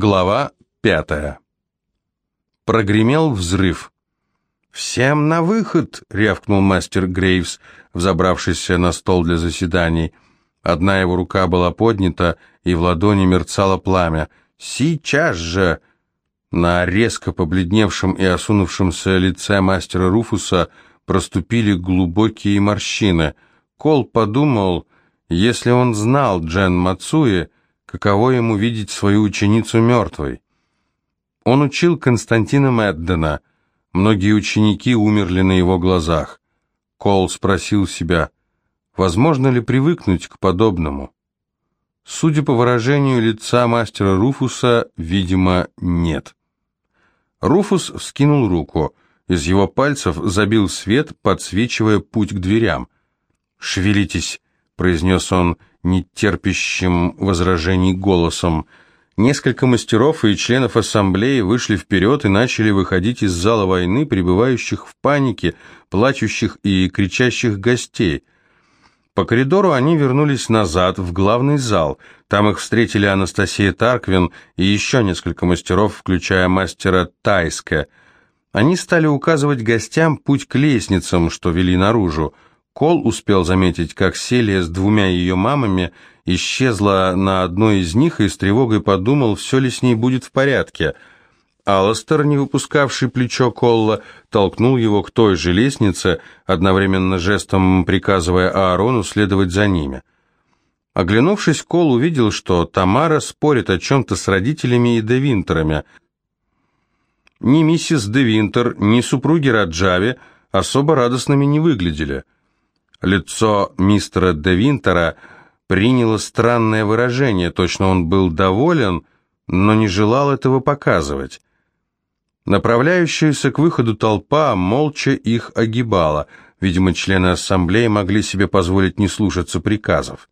Глава пятая. Прогремел взрыв. «Всем на выход!» — рявкнул мастер Грейвс, взобравшийся на стол для заседаний. Одна его рука была поднята, и в ладони мерцало пламя. «Сейчас же!» На резко побледневшем и осунувшемся лице мастера Руфуса проступили глубокие морщины. Кол подумал, если он знал Джен Мацуи, каково ему видеть свою ученицу мертвой. Он учил Константина Мэддена. Многие ученики умерли на его глазах. Кол спросил себя, возможно ли привыкнуть к подобному. Судя по выражению лица мастера Руфуса, видимо, нет. Руфус вскинул руку. Из его пальцев забил свет, подсвечивая путь к дверям. «Шевелитесь», — произнес он, нетерпящим возражений голосом. Несколько мастеров и членов ассамблеи вышли вперед и начали выходить из зала войны, пребывающих в панике, плачущих и кричащих гостей. По коридору они вернулись назад, в главный зал. Там их встретили Анастасия Тарквин и еще несколько мастеров, включая мастера Тайска. Они стали указывать гостям путь к лестницам, что вели наружу. Кол успел заметить, как Селия с двумя ее мамами исчезла на одной из них и с тревогой подумал, все ли с ней будет в порядке. Алластер, не выпускавший плечо Колла, толкнул его к той же лестнице, одновременно жестом приказывая Аарону следовать за ними. Оглянувшись, Кол увидел, что Тамара спорит о чем-то с родителями и Девинтерами. Ни миссис Девинтер, ни супруги Раджави особо радостными не выглядели – Лицо мистера де Винтера приняло странное выражение, точно он был доволен, но не желал этого показывать. Направляющаяся к выходу толпа молча их огибала. Видимо, члены ассамблеи могли себе позволить не слушаться приказов.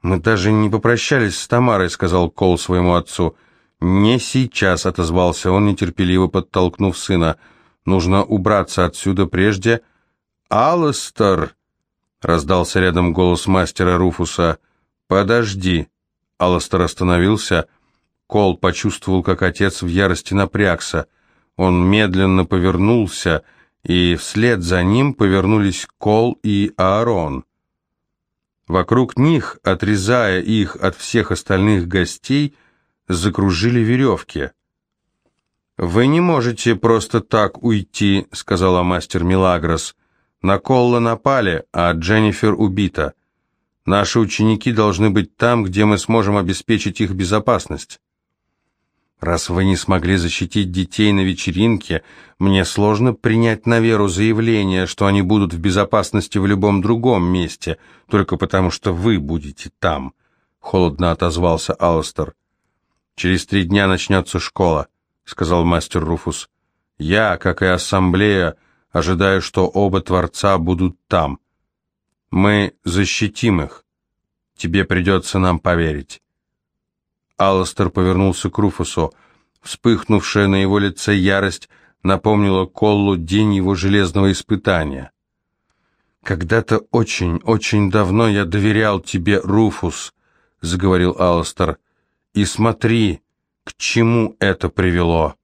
«Мы даже не попрощались с Тамарой», — сказал Кол своему отцу. «Не сейчас», — отозвался он, нетерпеливо подтолкнув сына. «Нужно убраться отсюда прежде...» «Алластер!» — раздался рядом голос мастера Руфуса. «Подожди!» Алластер остановился. Кол почувствовал, как отец в ярости напрягся. Он медленно повернулся, и вслед за ним повернулись Кол и Аарон. Вокруг них, отрезая их от всех остальных гостей, закружили веревки. «Вы не можете просто так уйти», — сказала мастер Милагрос. На Колла напали, а Дженнифер убита. Наши ученики должны быть там, где мы сможем обеспечить их безопасность. Раз вы не смогли защитить детей на вечеринке, мне сложно принять на веру заявление, что они будут в безопасности в любом другом месте, только потому что вы будете там», — холодно отозвался Алластер. «Через три дня начнется школа», — сказал мастер Руфус. «Я, как и ассамблея, — ожидая, что оба Творца будут там. Мы защитим их. Тебе придется нам поверить. Алластер повернулся к Руфусу. Вспыхнувшая на его лице ярость напомнила Коллу день его железного испытания. «Когда-то очень-очень давно я доверял тебе, Руфус», — заговорил Алластер, — «и смотри, к чему это привело».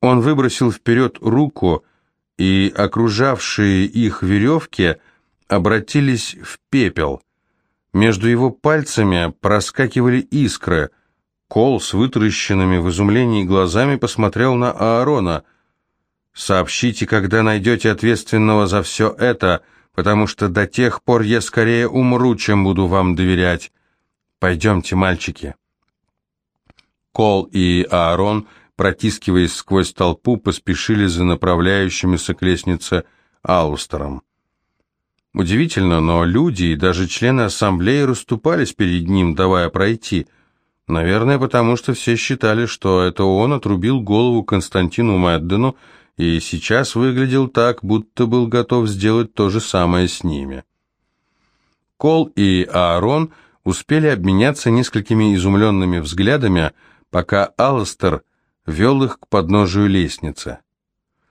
Он выбросил вперед руку, и окружавшие их веревки обратились в пепел. Между его пальцами проскакивали искры. Кол с вытаращенными в изумлении глазами посмотрел на Аарона. «Сообщите, когда найдете ответственного за все это, потому что до тех пор я скорее умру, чем буду вам доверять. Пойдемте, мальчики». Кол и Аарон – протискиваясь сквозь толпу, поспешили за направляющимися к лестнице Аустером. Удивительно, но люди и даже члены ассамблеи расступались перед ним, давая пройти. Наверное, потому что все считали, что это он отрубил голову Константину Мэддену и сейчас выглядел так, будто был готов сделать то же самое с ними. Кол и Аарон успели обменяться несколькими изумленными взглядами, пока Алластер вел их к подножию лестницы.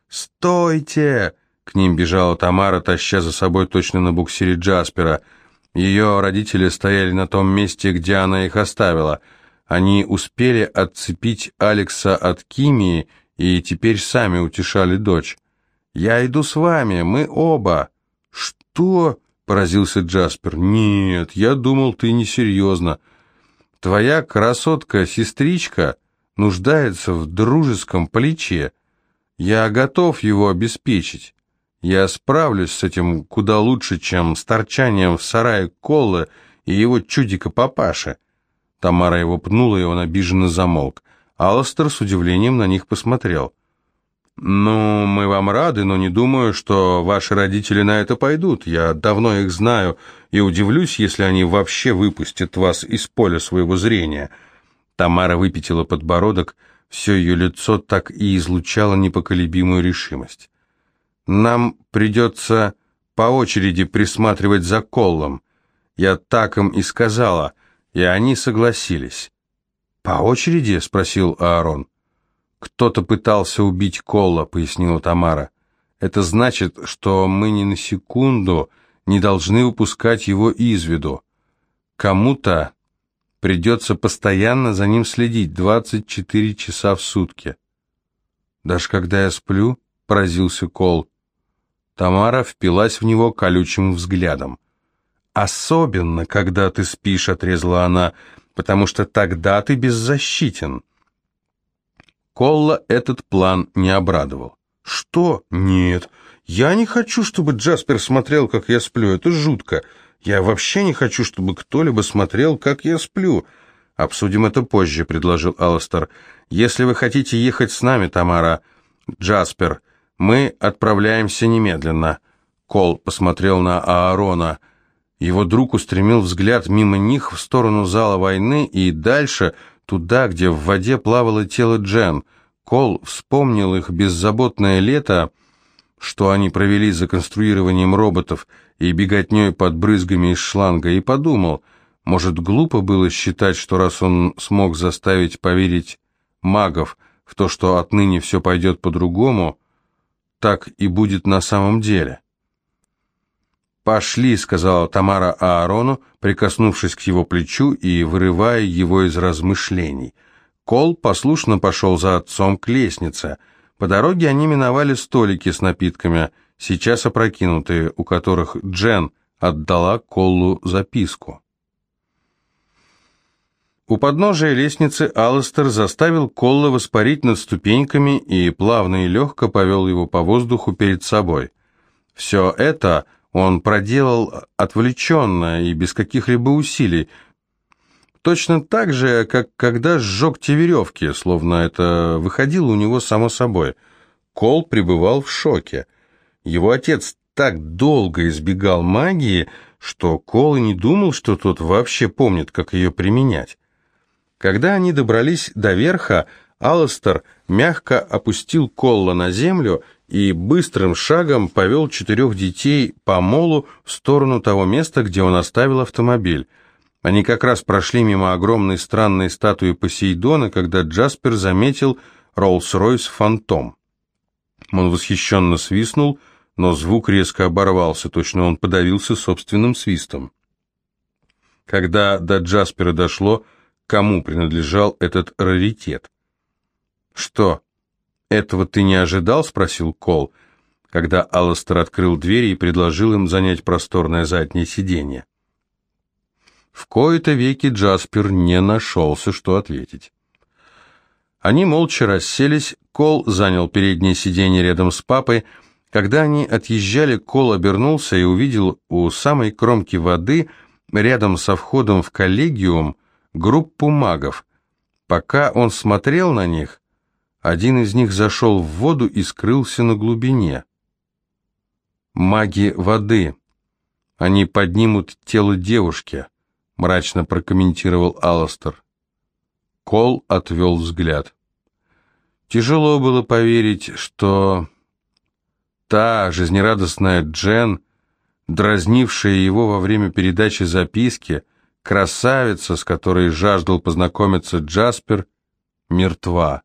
«Стойте!» — к ним бежала Тамара, таща за собой точно на буксире Джаспера. Ее родители стояли на том месте, где она их оставила. Они успели отцепить Алекса от Кимии и теперь сами утешали дочь. «Я иду с вами, мы оба». «Что?» — поразился Джаспер. «Нет, я думал, ты несерьезно. Твоя красотка-сестричка нуждается в дружеском плече. Я готов его обеспечить. Я справлюсь с этим куда лучше, чем с торчанием в сарае Колла и его чудика-папаши». Тамара его пнула, и он обиженно замолк. Алластер с удивлением на них посмотрел. «Ну, мы вам рады, но не думаю, что ваши родители на это пойдут. Я давно их знаю и удивлюсь, если они вообще выпустят вас из поля своего зрения». Тамара выпятила подбородок, все ее лицо так и излучало непоколебимую решимость. «Нам придется по очереди присматривать за Коллом. Я так им и сказала, и они согласились». «По очереди?» — спросил Аарон. «Кто-то пытался убить Колла», — пояснила Тамара. «Это значит, что мы ни на секунду не должны упускать его из виду. Кому-то придется постоянно за ним следить 24 часа в сутки». «Даже когда я сплю?» — поразился Кол. Тамара впилась в него колючим взглядом. «Особенно, когда ты спишь», — отрезала она, — «потому что тогда ты беззащитен». Колла этот план не обрадовал. «Что? Нет. Я не хочу, чтобы Джаспер смотрел, как я сплю. Это жутко. Я вообще не хочу, чтобы кто-либо смотрел, как я сплю». «Обсудим это позже», — предложил Алластер. «Если вы хотите ехать с нами, Тамара, Джаспер, мы отправляемся немедленно». Кол посмотрел на Аарона. Его друг устремил взгляд мимо них в сторону зала войны и дальше — туда, где в воде плавало тело Джен. Кол вспомнил их беззаботное лето, что они провели за конструированием роботов и беготней под брызгами из шланга, и подумал, может, глупо было считать, что раз он смог заставить поверить магов в то, что отныне все пойдет по-другому, так и будет на самом деле. «Пошли», — сказала Тамара Аарону, прикоснувшись к его плечу и вырывая его из размышлений. Кол послушно пошел за отцом к лестнице. По дороге они миновали столики с напитками, сейчас опрокинутые, у которых Джен отдала Коллу записку. У подножия лестницы Алластер заставил Колла воспарить над ступеньками и плавно и легко повел его по воздуху перед собой. Все это он проделал отвлеченно и без каких-либо усилий, точно так же, как когда сжег те веревки, словно это выходило у него само собой. Кол пребывал в шоке. Его отец так долго избегал магии, что Кол и не думал, что тот вообще помнит, как ее применять. Когда они добрались до верха, Алластер мягко опустил Колла на землю и быстрым шагом повел четырех детей по молу в сторону того места, где он оставил автомобиль. Они как раз прошли мимо огромной странной статуи Посейдона, когда Джаспер заметил Роллс-Ройс «Фантом». Он восхищенно свистнул, но звук резко оборвался, точно он подавился собственным свистом. Когда до Джаспера дошло, кому принадлежал этот раритет. «Что, «Этого ты не ожидал?» — спросил Кол, когда Алластер открыл двери и предложил им занять просторное заднее сиденье. В кои-то веки Джаспер не нашелся, что ответить. Они молча расселись, Кол занял переднее сиденье рядом с папой. Когда они отъезжали, Кол обернулся и увидел у самой кромки воды, рядом со входом в коллегиум, группу магов. Пока он смотрел на них, один из них зашел в воду и скрылся на глубине. «Маги воды. Они поднимут тело девушки», — мрачно прокомментировал Алластер. Кол отвел взгляд. Тяжело было поверить, что та жизнерадостная Джен, дразнившая его во время передачи записки, красавица, с которой жаждал познакомиться Джаспер, мертва.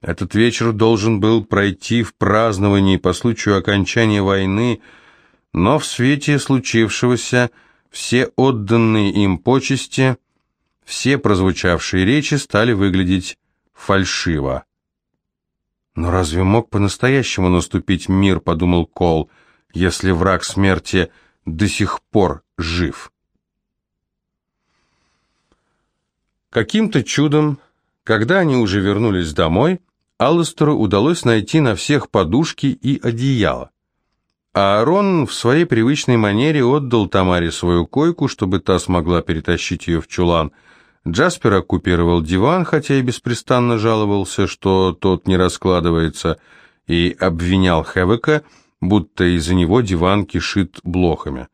Этот вечер должен был пройти в праздновании по случаю окончания войны, но в свете случившегося все отданные им почести, все прозвучавшие речи стали выглядеть фальшиво. «Но разве мог по-настоящему наступить мир?» — подумал Кол, — «если враг смерти до сих пор жив?» Каким-то чудом, когда они уже вернулись домой, Алластеру удалось найти на всех подушки и одеяло. А Аарон в своей привычной манере отдал Тамаре свою койку, чтобы та смогла перетащить ее в чулан. Джаспер оккупировал диван, хотя и беспрестанно жаловался, что тот не раскладывается, и обвинял Хевека, будто из-за него диван кишит блохами.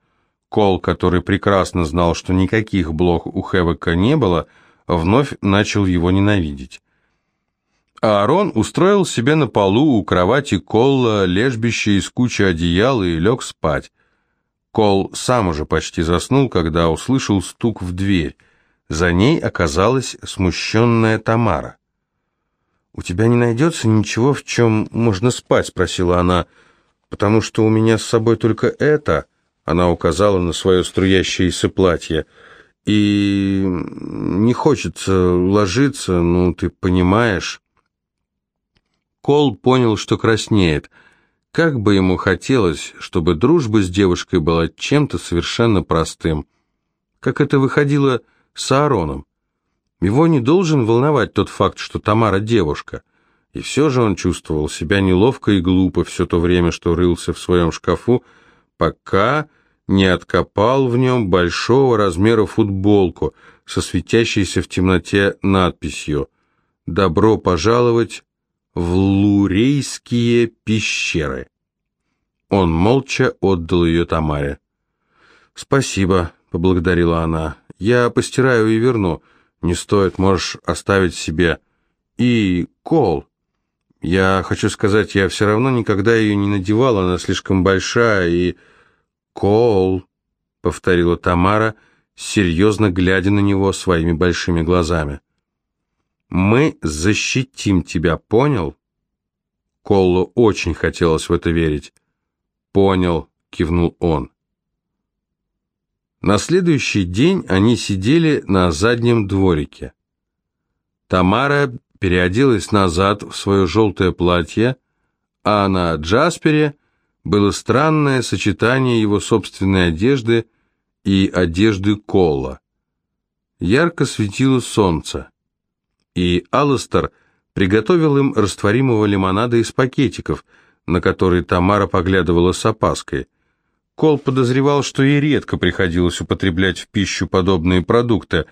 Кол, который прекрасно знал, что никаких блох у Хевека не было, вновь начал его ненавидеть. Аарон устроил себе на полу у кровати Колла лежбище из кучи одеял и лег спать. Кол сам уже почти заснул, когда услышал стук в дверь. За ней оказалась смущенная Тамара. «У тебя не найдется ничего, в чем можно спать?» — спросила она. «Потому что у меня с собой только это...» — она указала на свое струящееся платье. «И не хочется ложиться, ну, ты понимаешь...» Кол понял, что краснеет. Как бы ему хотелось, чтобы дружба с девушкой была чем-то совершенно простым. Как это выходило с Аароном. Его не должен волновать тот факт, что Тамара девушка. И все же он чувствовал себя неловко и глупо все то время, что рылся в своем шкафу, пока не откопал в нем большого размера футболку со светящейся в темноте надписью «Добро пожаловать в Лурейские пещеры. Он молча отдал ее Тамаре. «Спасибо», — поблагодарила она. «Я постираю и верну. Не стоит, можешь оставить себе. И кол. Я хочу сказать, я все равно никогда ее не надевала, она слишком большая и...» «Кол», — повторила Тамара, серьезно глядя на него своими большими глазами. Мы защитим тебя, понял? Коллу очень хотелось в это верить. Понял, кивнул он. На следующий день они сидели на заднем дворике. Тамара переоделась назад в свое желтое платье, а на Джаспере было странное сочетание его собственной одежды и одежды Колла. Ярко светило солнце и Алластер приготовил им растворимого лимонада из пакетиков, на который Тамара поглядывала с опаской. Кол подозревал, что ей редко приходилось употреблять в пищу подобные продукты.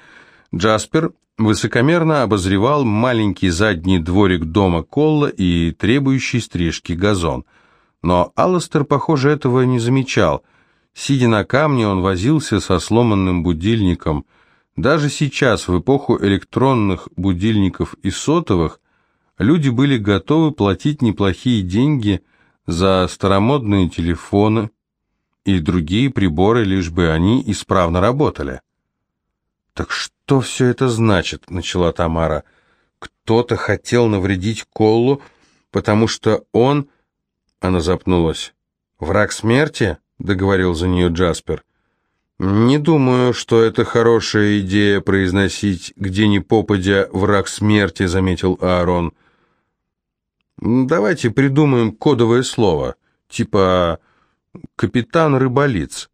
Джаспер высокомерно обозревал маленький задний дворик дома Колла и требующий стрижки газон. Но Алластер, похоже, этого не замечал. Сидя на камне, он возился со сломанным будильником – даже сейчас, в эпоху электронных будильников и сотовых, люди были готовы платить неплохие деньги за старомодные телефоны и другие приборы, лишь бы они исправно работали. «Так что все это значит?» — начала Тамара. «Кто-то хотел навредить Коллу, потому что он...» Она запнулась. «Враг смерти?» — договорил за нее Джаспер. «Не думаю, что это хорошая идея произносить где ни попадя враг смерти», — заметил Аарон. «Давайте придумаем кодовое слово, типа «капитан Рыболиц».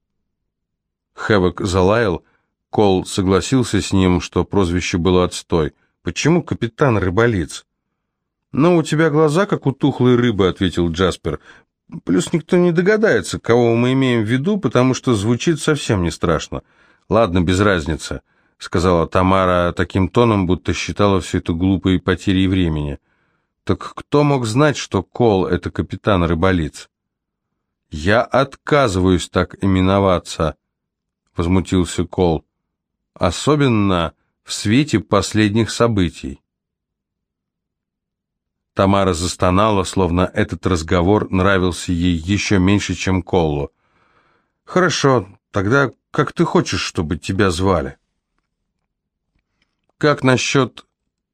Хэвок залаял, Кол согласился с ним, что прозвище было отстой. «Почему капитан Рыболиц?» «Ну, у тебя глаза, как у тухлой рыбы», — ответил Джаспер. Плюс никто не догадается, кого мы имеем в виду, потому что звучит совсем не страшно. Ладно, без разницы, сказала Тамара таким тоном, будто считала все это глупой потерей времени. Так кто мог знать, что Кол — это капитан Рыболиц? Я отказываюсь так именоваться, возмутился Кол. Особенно в свете последних событий. Тамара застонала, словно этот разговор нравился ей еще меньше, чем Коллу. «Хорошо, тогда как ты хочешь, чтобы тебя звали?» «Как насчет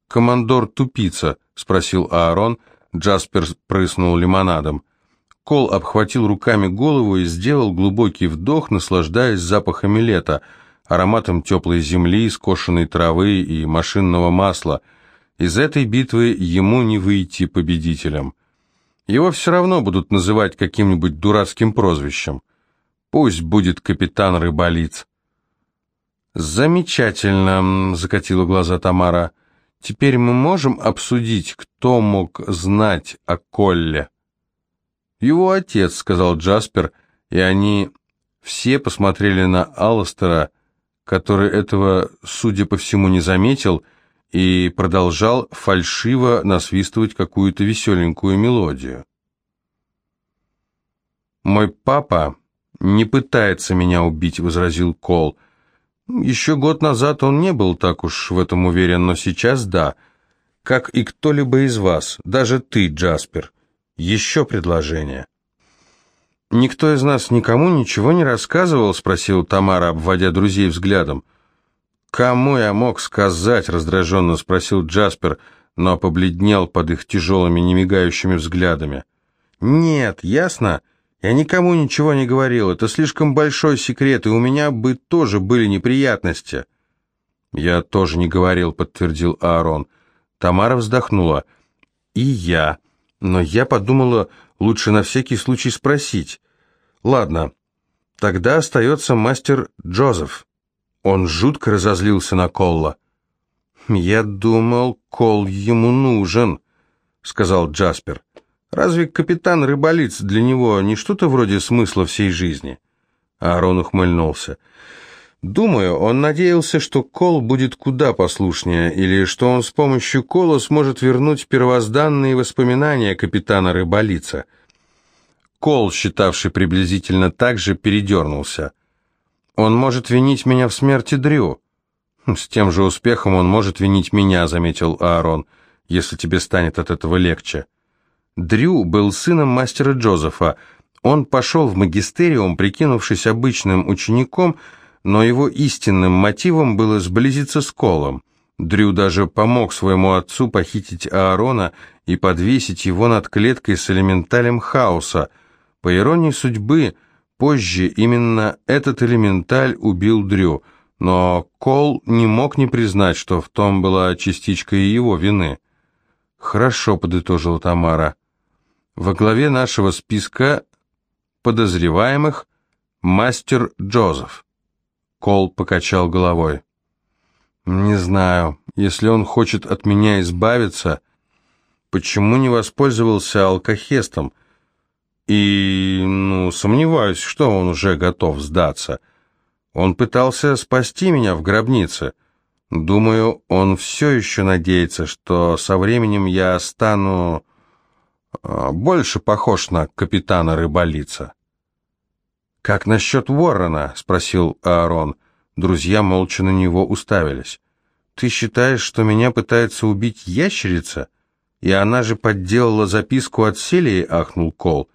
командор Тупица?» — спросил Аарон. Джаспер прыснул лимонадом. Кол обхватил руками голову и сделал глубокий вдох, наслаждаясь запахами лета. ароматом теплой земли, скошенной травы и машинного масла. Из этой битвы ему не выйти победителем. Его все равно будут называть каким-нибудь дурацким прозвищем. Пусть будет капитан Рыболиц. «Замечательно», — закатила глаза Тамара. «Теперь мы можем обсудить, кто мог знать о Колле?» «Его отец», — сказал Джаспер, и они все посмотрели на Алластера, который этого, судя по всему, не заметил, и продолжал фальшиво насвистывать какую-то веселенькую мелодию. «Мой папа не пытается меня убить», — возразил Кол. «Еще год назад он не был так уж в этом уверен, но сейчас да. Как и кто-либо из вас, даже ты, Джаспер. Еще предложение». «Никто из нас никому ничего не рассказывал?» — спросил Тамара, обводя друзей взглядом. «Кому я мог сказать?» — раздраженно спросил Джаспер, но побледнел под их тяжелыми, немигающими взглядами. «Нет, ясно? Я никому ничего не говорил. Это слишком большой секрет, и у меня бы тоже были неприятности». «Я тоже не говорил», — подтвердил Аарон. Тамара вздохнула. «И я. Но я подумала, Лучше на всякий случай спросить. Ладно, тогда остается мастер Джозеф. Он жутко разозлился на Колла. «Я думал, Кол ему нужен», — сказал Джаспер. «Разве капитан Рыболиц для него не что-то вроде смысла всей жизни?» Аарон ухмыльнулся. «Думаю, он надеялся, что Кол будет куда послушнее, или что он с помощью Кола сможет вернуть первозданные воспоминания капитана Рыболица». Кол, считавший приблизительно так же, передернулся. «Он может винить меня в смерти Дрю». «Хм, «С тем же успехом он может винить меня», — заметил Аарон, «если тебе станет от этого легче». Дрю был сыном мастера Джозефа. Он пошел в магистериум, прикинувшись обычным учеником, но его истинным мотивом было сблизиться с Колом. Дрю даже помог своему отцу похитить Аарона и подвесить его над клеткой с элементалем хаоса — по иронии судьбы, позже именно этот элементаль убил Дрю, но Кол не мог не признать, что в том была частичка и его вины. «Хорошо», — подытожила Тамара. «Во главе нашего списка подозреваемых мастер Джозеф». Кол покачал головой. «Не знаю, если он хочет от меня избавиться, почему не воспользовался алкохестом?» И, ну, сомневаюсь, что он уже готов сдаться. Он пытался спасти меня в гробнице. Думаю, он все еще надеется, что со временем я стану а, больше похож на капитана Рыболица. «Как насчет Уоррена?» — спросил Аарон. Друзья молча на него уставились. «Ты считаешь, что меня пытается убить ящерица? И она же подделала записку от Селии?» — ахнул Кол.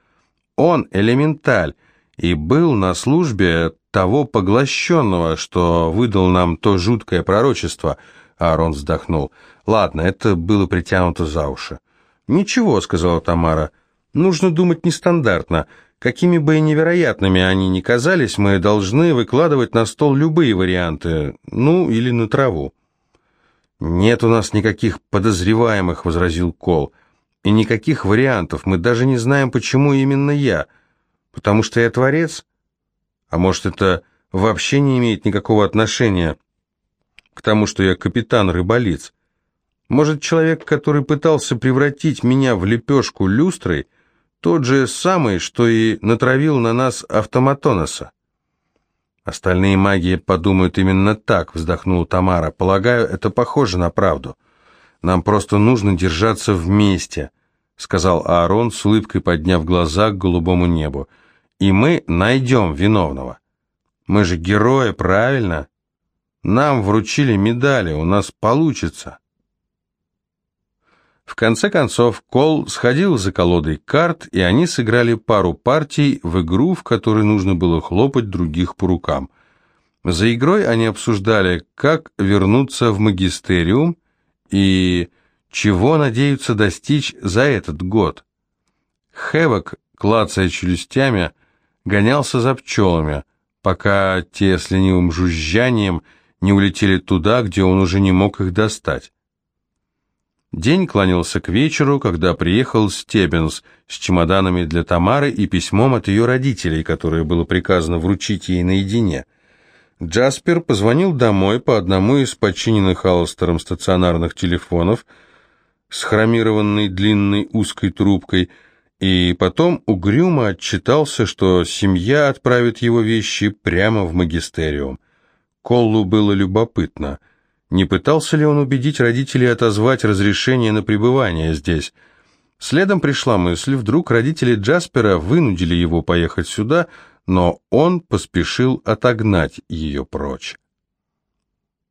Он элементаль и был на службе того поглощенного, что выдал нам то жуткое пророчество. Аарон вздохнул. Ладно, это было притянуто за уши. Ничего, сказала Тамара. Нужно думать нестандартно. Какими бы и невероятными они ни казались, мы должны выкладывать на стол любые варианты, ну или на траву. «Нет у нас никаких подозреваемых», — возразил Кол. И никаких вариантов, мы даже не знаем, почему именно я. Потому что я творец? А может, это вообще не имеет никакого отношения к тому, что я капитан-рыболиц? Может, человек, который пытался превратить меня в лепешку люстрой, тот же самый, что и натравил на нас автоматоноса? Остальные маги подумают именно так, вздохнула Тамара. Полагаю, это похоже на правду. Нам просто нужно держаться вместе», — сказал Аарон с улыбкой, подняв глаза к голубому небу. «И мы найдем виновного. Мы же герои, правильно? Нам вручили медали, у нас получится». В конце концов, Кол сходил за колодой карт, и они сыграли пару партий в игру, в которой нужно было хлопать других по рукам. За игрой они обсуждали, как вернуться в магистериум, и чего надеются достичь за этот год. Хэвок, клацая челюстями, гонялся за пчелами. пока те с ленивым жужжанием не улетели туда, где он уже не мог их достать. День клонился к вечеру, когда приехал Стеббинс с чемоданами для Тамары и письмом от ее родителей, которое было приказано вручить ей наедине. Джаспер позвонил домой по одному из подчиненных Алластером стационарных телефонов с хромированной длинной узкой трубкой, и потом угрюмо отчитался, что семья отправит его вещи прямо в магистериум. Коллу было любопытно – не пытался ли он убедить родителей отозвать разрешение на пребывание здесь? Следом пришла мысль, вдруг родители Джаспера вынудили его поехать сюда, но он поспешил отогнать ее прочь.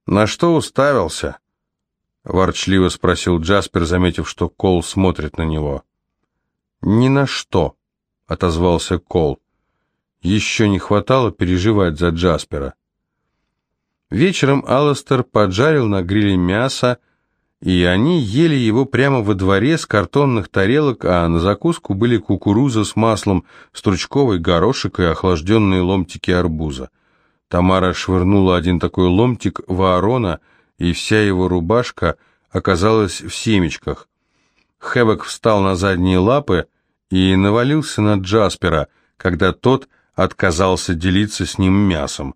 «На что уставился?» — ворчливо спросил Джаспер, заметив, что Кол смотрит на него. «Ни на что», — отозвался Кол. «Еще не хватало переживать за Джаспера». Вечером Алластер поджарил на гриле мясо, и они ели его прямо во дворе с картонных тарелок, а на закуску были кукуруза с маслом, стручковый горошек и охлажденные ломтики арбуза. Тамара швырнула один такой ломтик в Аарона, и вся его рубашка оказалась в семечках. Хэбок встал на задние лапы и навалился на Джаспера, когда тот отказался делиться с ним мясом.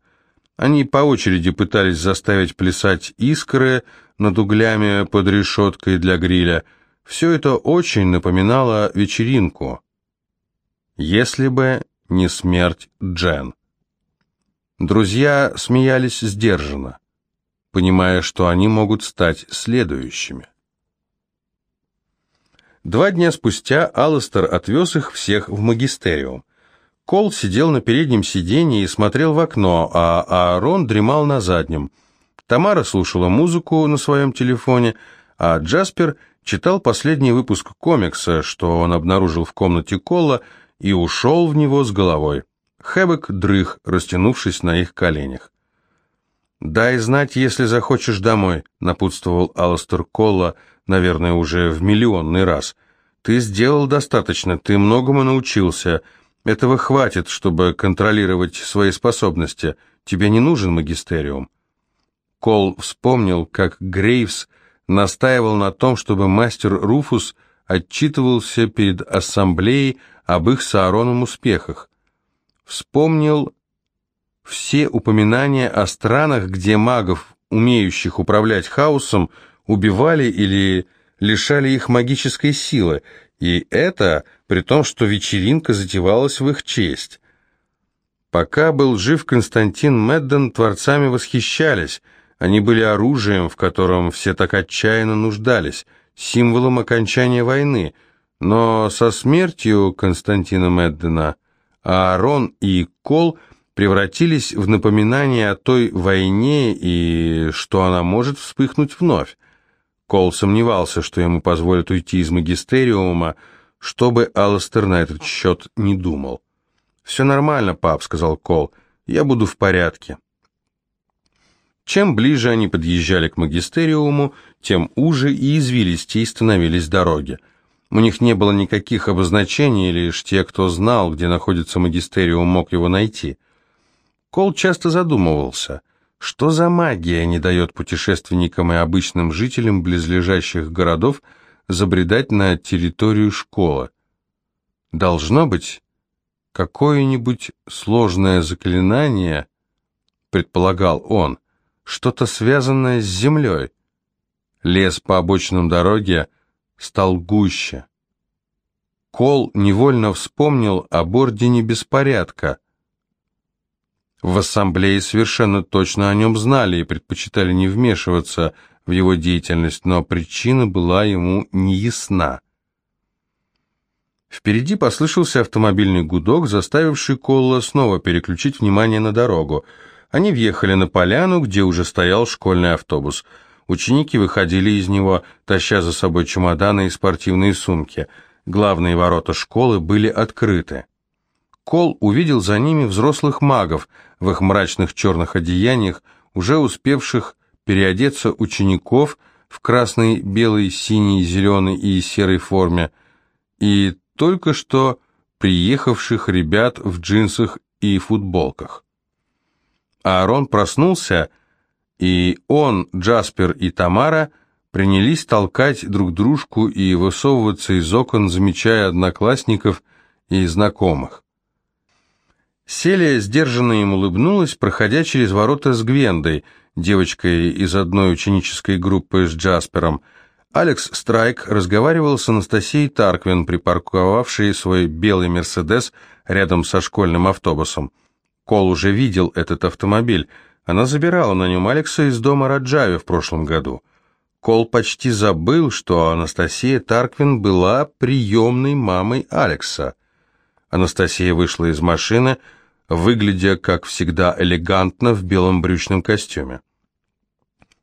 Они по очереди пытались заставить плясать искры над углями под решеткой для гриля. Все это очень напоминало вечеринку. Если бы не смерть Джен. Друзья смеялись сдержанно, понимая, что они могут стать следующими. Два дня спустя Алластер отвез их всех в магистериум. Кол сидел на переднем сиденье и смотрел в окно, а Аарон дремал на заднем. Тамара слушала музыку на своем телефоне, а Джаспер читал последний выпуск комикса, что он обнаружил в комнате Кола, и ушел в него с головой. Хэббек дрых, растянувшись на их коленях. «Дай знать, если захочешь домой», — напутствовал Алластер Колла, наверное, уже в миллионный раз. «Ты сделал достаточно, ты многому научился». Этого хватит, чтобы контролировать свои способности. Тебе не нужен магистериум. Кол вспомнил, как Грейвс настаивал на том, чтобы мастер Руфус отчитывался перед ассамблеей об их с Аароном успехах. Вспомнил все упоминания о странах, где магов, умеющих управлять хаосом, убивали или лишали их магической силы, и это при том, что вечеринка затевалась в их честь. Пока был жив Константин Медден, творцами восхищались. Они были оружием, в котором все так отчаянно нуждались, символом окончания войны. Но со смертью Константина Меддена Аарон и Кол превратились в напоминание о той войне и что она может вспыхнуть вновь. Кол сомневался, что ему позволят уйти из магистериума, чтобы Алластер на этот счет не думал. «Все нормально, пап», — сказал Кол, — «я буду в порядке». Чем ближе они подъезжали к магистериуму, тем уже и извилистей становились дороги. У них не было никаких обозначений, лишь те, кто знал, где находится магистериум, мог его найти. Кол часто задумывался — что за магия не дает путешественникам и обычным жителям близлежащих городов забредать на территорию школы? Должно быть какое-нибудь сложное заклинание, предполагал он, что-то связанное с землей. Лес по обочинам дороги стал гуще. Кол невольно вспомнил об ордене беспорядка, в ассамблее совершенно точно о нем знали и предпочитали не вмешиваться в его деятельность, но причина была ему неясна. Впереди послышался автомобильный гудок, заставивший Колла снова переключить внимание на дорогу. Они въехали на поляну, где уже стоял школьный автобус. Ученики выходили из него, таща за собой чемоданы и спортивные сумки. Главные ворота школы были открыты. Кол увидел за ними взрослых магов в их мрачных черных одеяниях, уже успевших переодеться учеников в красной, белой, синей, зеленой и серой форме, и только что приехавших ребят в джинсах и футболках. Аарон проснулся, и он, Джаспер и Тамара принялись толкать друг дружку и высовываться из окон, замечая одноклассников и знакомых. Селия сдержанно им улыбнулась, проходя через ворота с Гвендой, девочкой из одной ученической группы с Джаспером. Алекс Страйк разговаривал с Анастасией Тарквин, припарковавшей свой белый «Мерседес» рядом со школьным автобусом. Кол уже видел этот автомобиль. Она забирала на нем Алекса из дома Раджави в прошлом году. Кол почти забыл, что Анастасия Тарквин была приемной мамой Алекса. Анастасия вышла из машины, выглядя, как всегда, элегантно в белом брючном костюме.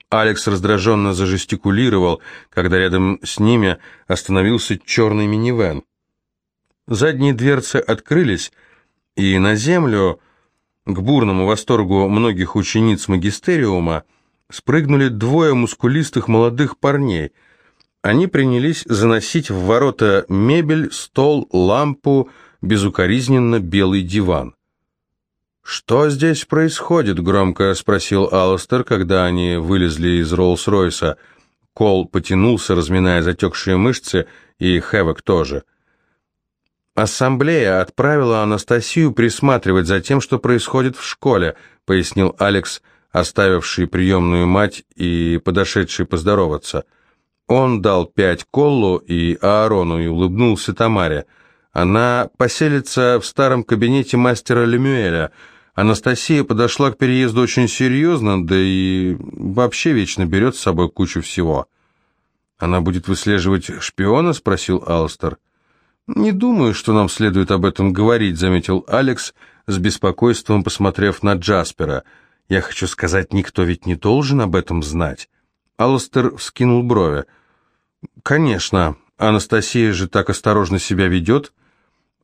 Алекс раздраженно зажестикулировал, когда рядом с ними остановился черный минивэн. Задние дверцы открылись, и на землю, к бурному восторгу многих учениц магистериума, спрыгнули двое мускулистых молодых парней. Они принялись заносить в ворота мебель, стол, лампу, безукоризненно белый диван. «Что здесь происходит?» — громко спросил Алластер, когда они вылезли из Роллс-Ройса. Кол потянулся, разминая затекшие мышцы, и Хэвок тоже. «Ассамблея отправила Анастасию присматривать за тем, что происходит в школе», — пояснил Алекс, оставивший приемную мать и подошедший поздороваться. Он дал пять Коллу и Аарону и улыбнулся Тамаре — она поселится в старом кабинете мастера Лемюэля. Анастасия подошла к переезду очень серьезно, да и вообще вечно берет с собой кучу всего. «Она будет выслеживать шпиона?» — спросил Алстер. «Не думаю, что нам следует об этом говорить», — заметил Алекс, с беспокойством посмотрев на Джаспера. «Я хочу сказать, никто ведь не должен об этом знать». Алстер вскинул брови. «Конечно, Анастасия же так осторожно себя ведет».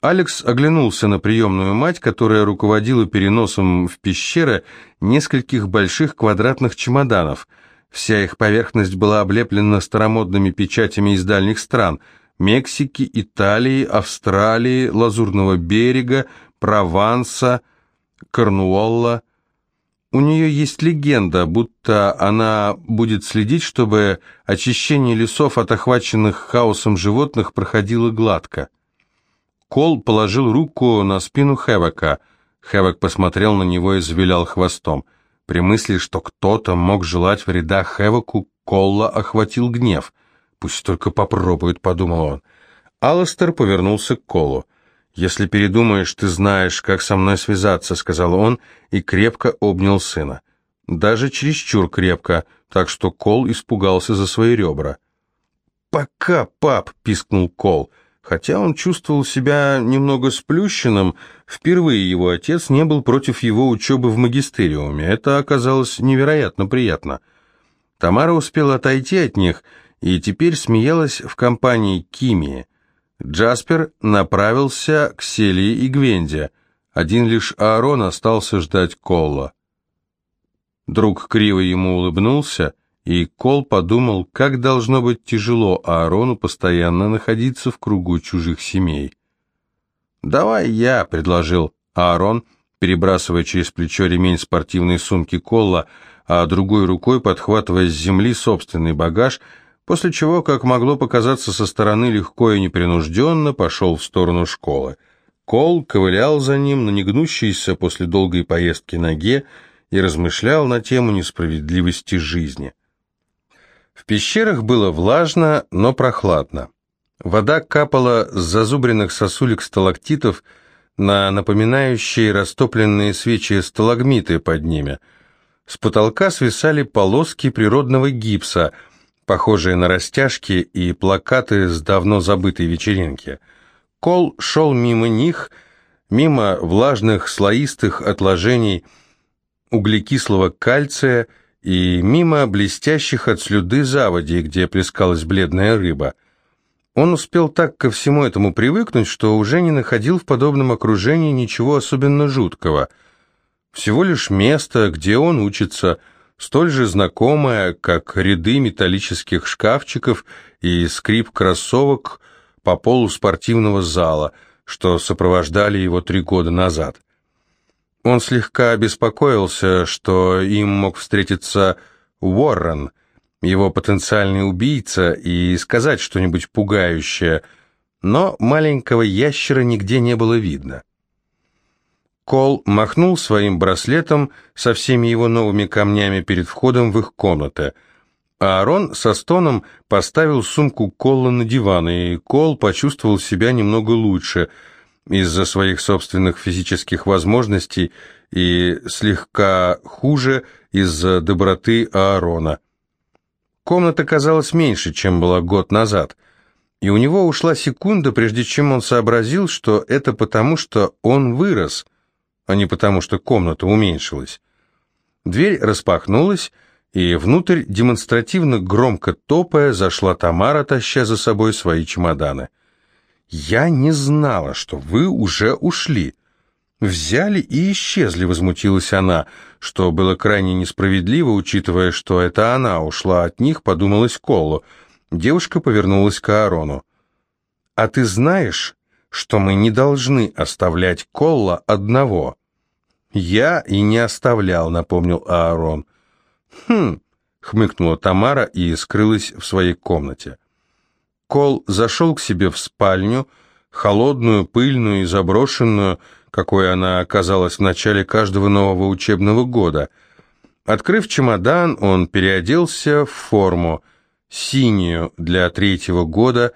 Алекс оглянулся на приемную мать, которая руководила переносом в пещеры нескольких больших квадратных чемоданов. Вся их поверхность была облеплена старомодными печатями из дальних стран – Мексики, Италии, Австралии, Лазурного берега, Прованса, Корнуолла. У нее есть легенда, будто она будет следить, чтобы очищение лесов от охваченных хаосом животных проходило гладко. Кол положил руку на спину Хэвока. Хэвок посмотрел на него и завилял хвостом. При мысли, что кто-то мог желать вреда Хэвоку, Колла охватил гнев. «Пусть только попробует», — подумал он. Алластер повернулся к Колу. «Если передумаешь, ты знаешь, как со мной связаться», — сказал он и крепко обнял сына. Даже чересчур крепко, так что Кол испугался за свои ребра. «Пока, пап!» — пискнул Кол. Хотя он чувствовал себя немного сплющенным, впервые его отец не был против его учебы в магистериуме. Это оказалось невероятно приятно. Тамара успела отойти от них и теперь смеялась в компании Кимии. Джаспер направился к Селии и Гвенде. Один лишь Аарон остался ждать Колла. Друг криво ему улыбнулся — и Кол подумал, как должно быть тяжело Аарону постоянно находиться в кругу чужих семей. «Давай я», — предложил Аарон, перебрасывая через плечо ремень спортивной сумки Колла, а другой рукой подхватывая с земли собственный багаж, после чего, как могло показаться со стороны легко и непринужденно, пошел в сторону школы. Кол ковылял за ним на негнущейся после долгой поездки ноге и размышлял на тему несправедливости жизни. В пещерах было влажно, но прохладно. Вода капала с зазубренных сосулек сталактитов на напоминающие растопленные свечи сталагмиты под ними. С потолка свисали полоски природного гипса, похожие на растяжки и плакаты с давно забытой вечеринки. Кол шел мимо них, мимо влажных слоистых отложений углекислого кальция и мимо блестящих от слюды заводей, где плескалась бледная рыба. Он успел так ко всему этому привыкнуть, что уже не находил в подобном окружении ничего особенно жуткого. Всего лишь место, где он учится, столь же знакомое, как ряды металлических шкафчиков и скрип кроссовок по полу спортивного зала, что сопровождали его три года назад. Он слегка обеспокоился, что им мог встретиться Уоррен, его потенциальный убийца, и сказать что-нибудь пугающее, но маленького ящера нигде не было видно. Кол махнул своим браслетом со всеми его новыми камнями перед входом в их комнаты, а Аарон со стоном поставил сумку Колла на диван, и Кол почувствовал себя немного лучше – из-за своих собственных физических возможностей и слегка хуже из-за доброты Аарона. Комната казалась меньше, чем была год назад, и у него ушла секунда, прежде чем он сообразил, что это потому, что он вырос, а не потому, что комната уменьшилась. Дверь распахнулась, и внутрь, демонстративно громко топая, зашла Тамара, таща за собой свои чемоданы. «Я не знала, что вы уже ушли». «Взяли и исчезли», — возмутилась она, что было крайне несправедливо, учитывая, что это она ушла от них, подумалась Колу. Девушка повернулась к Аарону. «А ты знаешь, что мы не должны оставлять Колла одного?» «Я и не оставлял», — напомнил Аарон. «Хм», — хмыкнула Тамара и скрылась в своей комнате. Кол зашел к себе в спальню, холодную, пыльную и заброшенную, какой она оказалась в начале каждого нового учебного года. Открыв чемодан, он переоделся в форму, синюю для третьего года,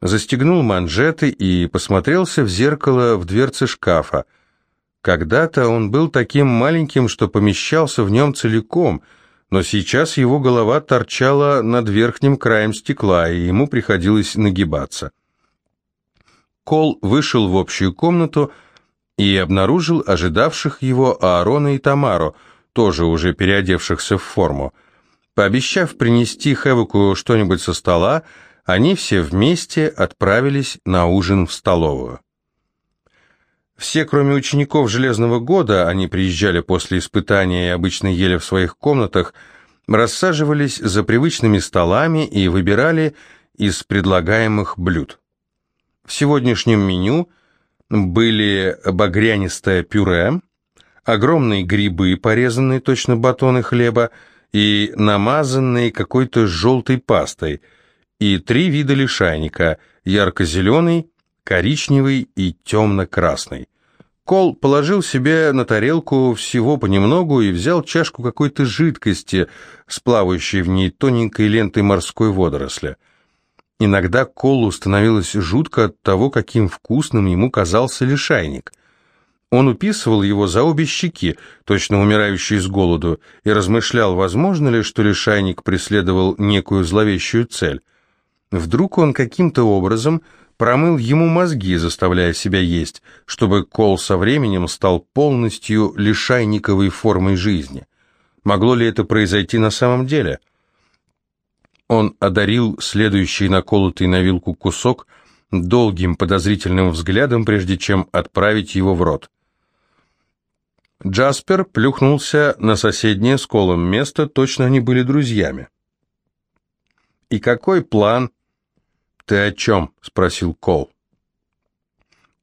застегнул манжеты и посмотрелся в зеркало в дверце шкафа. Когда-то он был таким маленьким, что помещался в нем целиком — но сейчас его голова торчала над верхним краем стекла, и ему приходилось нагибаться. Кол вышел в общую комнату и обнаружил ожидавших его Аарона и Тамару, тоже уже переодевшихся в форму. Пообещав принести Хэвоку что-нибудь со стола, они все вместе отправились на ужин в столовую. Все, кроме учеников «Железного года», они приезжали после испытания и обычно ели в своих комнатах, рассаживались за привычными столами и выбирали из предлагаемых блюд. В сегодняшнем меню были багрянистое пюре, огромные грибы, порезанные точно батоны хлеба, и намазанные какой-то желтой пастой, и три вида лишайника – ярко-зеленый, коричневый и темно-красный. Кол положил себе на тарелку всего понемногу и взял чашку какой-то жидкости, сплавающей в ней тоненькой лентой морской водоросли. Иногда Колу становилось жутко от того, каким вкусным ему казался лишайник. Он уписывал его за обе щеки, точно умирающий с голоду, и размышлял, возможно ли, что лишайник преследовал некую зловещую цель. Вдруг он каким-то образом промыл ему мозги, заставляя себя есть, чтобы Кол со временем стал полностью лишайниковой формой жизни. Могло ли это произойти на самом деле? Он одарил следующий наколотый на вилку кусок долгим подозрительным взглядом, прежде чем отправить его в рот. Джаспер плюхнулся на соседнее с Колом место, точно они были друзьями. «И какой план?» «Ты о чем?» — спросил Кол.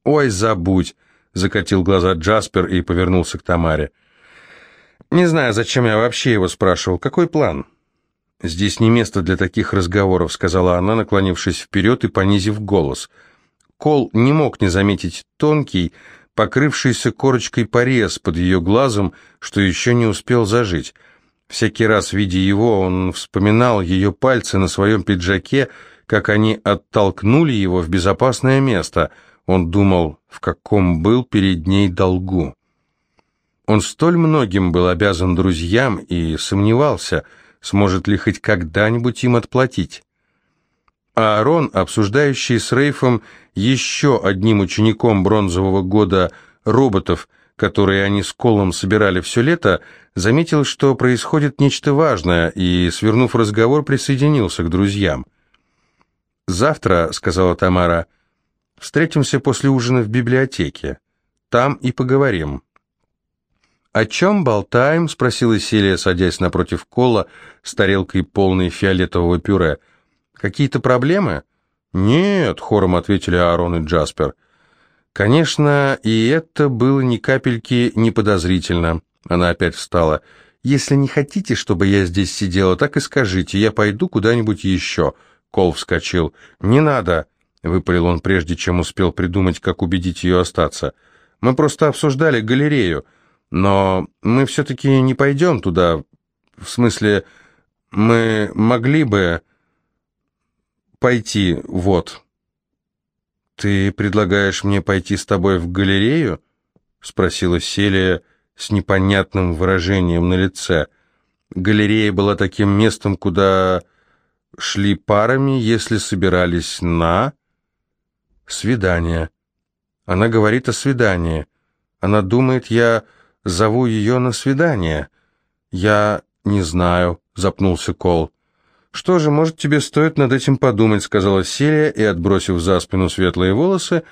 «Ой, забудь!» — закатил глаза Джаспер и повернулся к Тамаре. «Не знаю, зачем я вообще его спрашивал. Какой план?» «Здесь не место для таких разговоров», — сказала она, наклонившись вперед и понизив голос. Кол не мог не заметить тонкий, покрывшийся корочкой порез под ее глазом, что еще не успел зажить. Всякий раз, видя его, он вспоминал ее пальцы на своем пиджаке, как они оттолкнули его в безопасное место. Он думал, в каком был перед ней долгу. Он столь многим был обязан друзьям и сомневался, сможет ли хоть когда-нибудь им отплатить. А Аарон, обсуждающий с Рейфом еще одним учеником бронзового года роботов, которые они с Колом собирали все лето, заметил, что происходит нечто важное, и, свернув разговор, присоединился к друзьям. «Завтра», — сказала Тамара, — «встретимся после ужина в библиотеке. Там и поговорим». «О чем болтаем?» — спросила Селия, садясь напротив Кола с тарелкой полной фиолетового пюре. «Какие-то проблемы?» «Нет», — хором ответили Аарон и Джаспер. Конечно, и это было ни капельки не подозрительно. Она опять встала. «Если не хотите, чтобы я здесь сидела, так и скажите, я пойду куда-нибудь еще». Кол вскочил. «Не надо», — выпалил он, прежде чем успел придумать, как убедить ее остаться. «Мы просто обсуждали галерею, но мы все-таки не пойдем туда. В смысле, мы могли бы пойти, вот». «Ты предлагаешь мне пойти с тобой в галерею?» — спросила Селия с непонятным выражением на лице. Галерея была таким местом, куда шли парами, если собирались на... свидание. Она говорит о свидании. Она думает, я зову ее на свидание. Я не знаю, запнулся Кол. «Что же, может, тебе стоит над этим подумать», — сказала Селия и, отбросив за спину светлые волосы,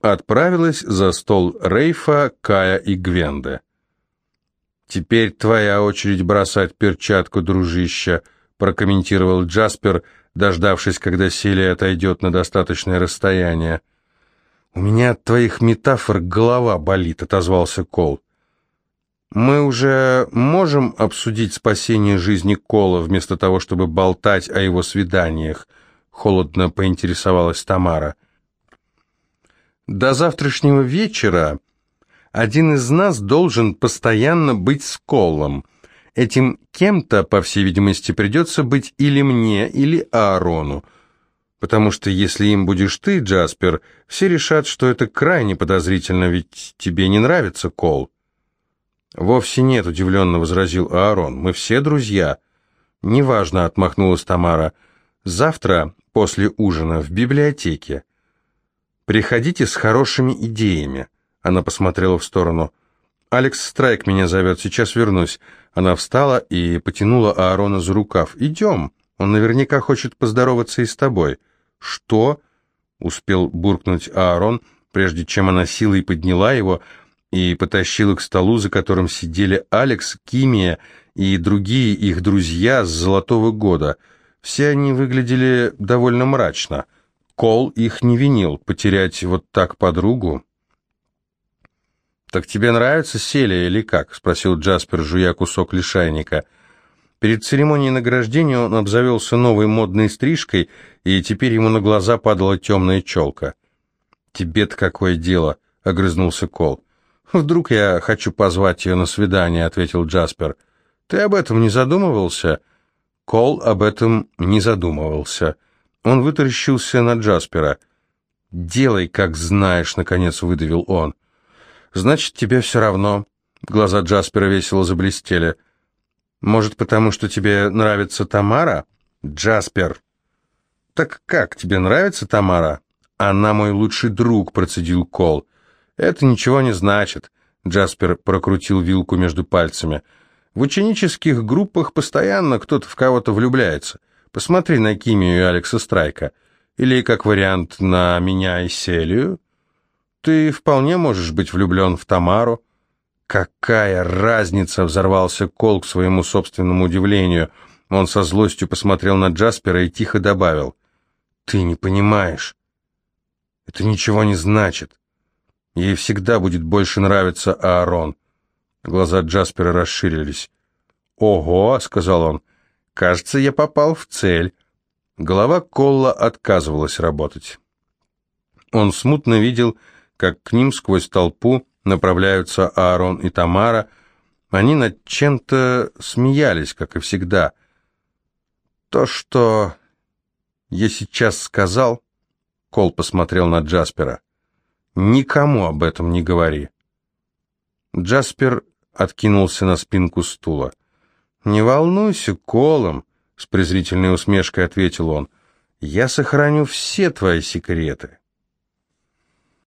отправилась за стол Рейфа, Кая и Гвенды. «Теперь твоя очередь бросать перчатку, дружище», — прокомментировал Джаспер, дождавшись, когда Селия отойдет на достаточное расстояние. «У меня от твоих метафор голова болит», — отозвался Кол. Мы уже можем обсудить спасение жизни Кола вместо того, чтобы болтать о его свиданиях, холодно поинтересовалась Тамара. До завтрашнего вечера один из нас должен постоянно быть с Колом. Этим кем-то, по всей видимости, придется быть или мне, или Аарону. Потому что если им будешь ты, Джаспер, все решат, что это крайне подозрительно, ведь тебе не нравится Кол. «Вовсе нет», — удивленно возразил Аарон. «Мы все друзья». «Неважно», — отмахнулась Тамара. «Завтра, после ужина, в библиотеке. Приходите с хорошими идеями». Она посмотрела в сторону. «Алекс Страйк меня зовет, сейчас вернусь». Она встала и потянула Аарона за рукав. «Идем, он наверняка хочет поздороваться и с тобой». «Что?» — успел буркнуть Аарон, прежде чем она силой подняла его, — и потащила к столу, за которым сидели Алекс, Кимия и другие их друзья с золотого года. Все они выглядели довольно мрачно. Кол их не винил, потерять вот так подругу. «Так тебе нравится Селия или как?» — спросил Джаспер, жуя кусок лишайника. Перед церемонией награждения он обзавелся новой модной стрижкой, и теперь ему на глаза падала темная челка. «Тебе-то какое дело?» — огрызнулся Кол. «Вдруг я хочу позвать ее на свидание», — ответил Джаспер. «Ты об этом не задумывался?» Кол об этом не задумывался. Он вытаращился на Джаспера. «Делай, как знаешь», — наконец выдавил он. «Значит, тебе все равно». Глаза Джаспера весело заблестели. «Может, потому что тебе нравится Тамара?» «Джаспер!» «Так как, тебе нравится Тамара?» «Она мой лучший друг», — процедил Кол. «Это ничего не значит», — Джаспер прокрутил вилку между пальцами. «В ученических группах постоянно кто-то в кого-то влюбляется. Посмотри на Кимию и Алекса Страйка. Или, как вариант, на меня и Селию. Ты вполне можешь быть влюблен в Тамару». «Какая разница!» — взорвался Кол к своему собственному удивлению. Он со злостью посмотрел на Джаспера и тихо добавил. «Ты не понимаешь. Это ничего не значит. Ей всегда будет больше нравиться Аарон. Глаза Джаспера расширились. «Ого!» — сказал он. «Кажется, я попал в цель». Голова Колла отказывалась работать. Он смутно видел, как к ним сквозь толпу направляются Аарон и Тамара. Они над чем-то смеялись, как и всегда. То, что я сейчас сказал, Кол посмотрел на Джаспера. Никому об этом не говори. Джаспер откинулся на спинку стула. «Не волнуйся, Колом», — с презрительной усмешкой ответил он. «Я сохраню все твои секреты».